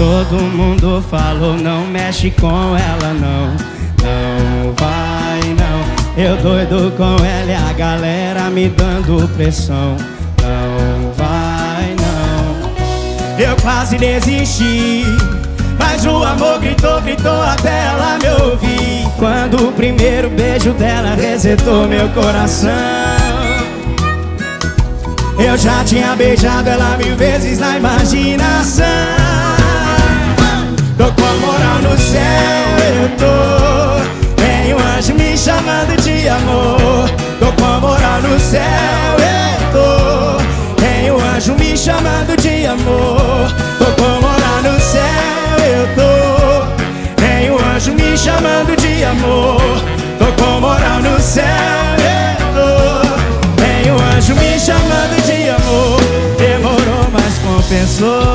Todo mundo falou, não mexe com ela não. Não vai não. Eu doido com ela e a galera me dando pressão. Não vai não. Eu quase desisti Mas o amor gritou, gritou até ela me ouvir. Quando o primeiro beijo dela resetou meu coração eu já tinha beijado ela mil vezes na imaginação chamando de amor. Tô com moral no céu, eu Tem um anjo me chamando de amor. Demorou, mas compensou.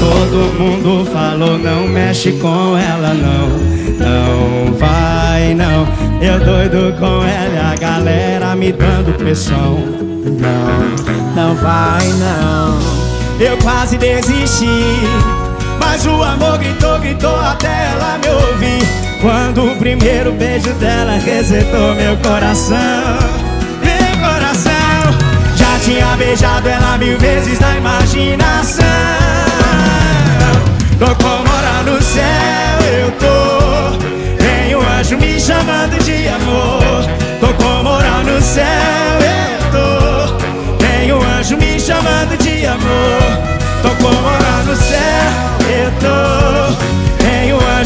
Todo mundo falou, não mexe com ela não. Não vai Eu doido com ela a galera me dando pressão. Não, não vai não. Eu quase desisti Mas o amor gritou, gritou até ela me ouvir. Quando o primeiro beijo dela resetou meu coração Meu coração. Já tinha beijado ela mil vezes na imaginação. Tô com mora no céu, eu tô. Tem um anjo me chamando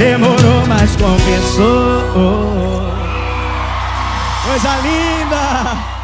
Demorou, mas compensou Coisa linda!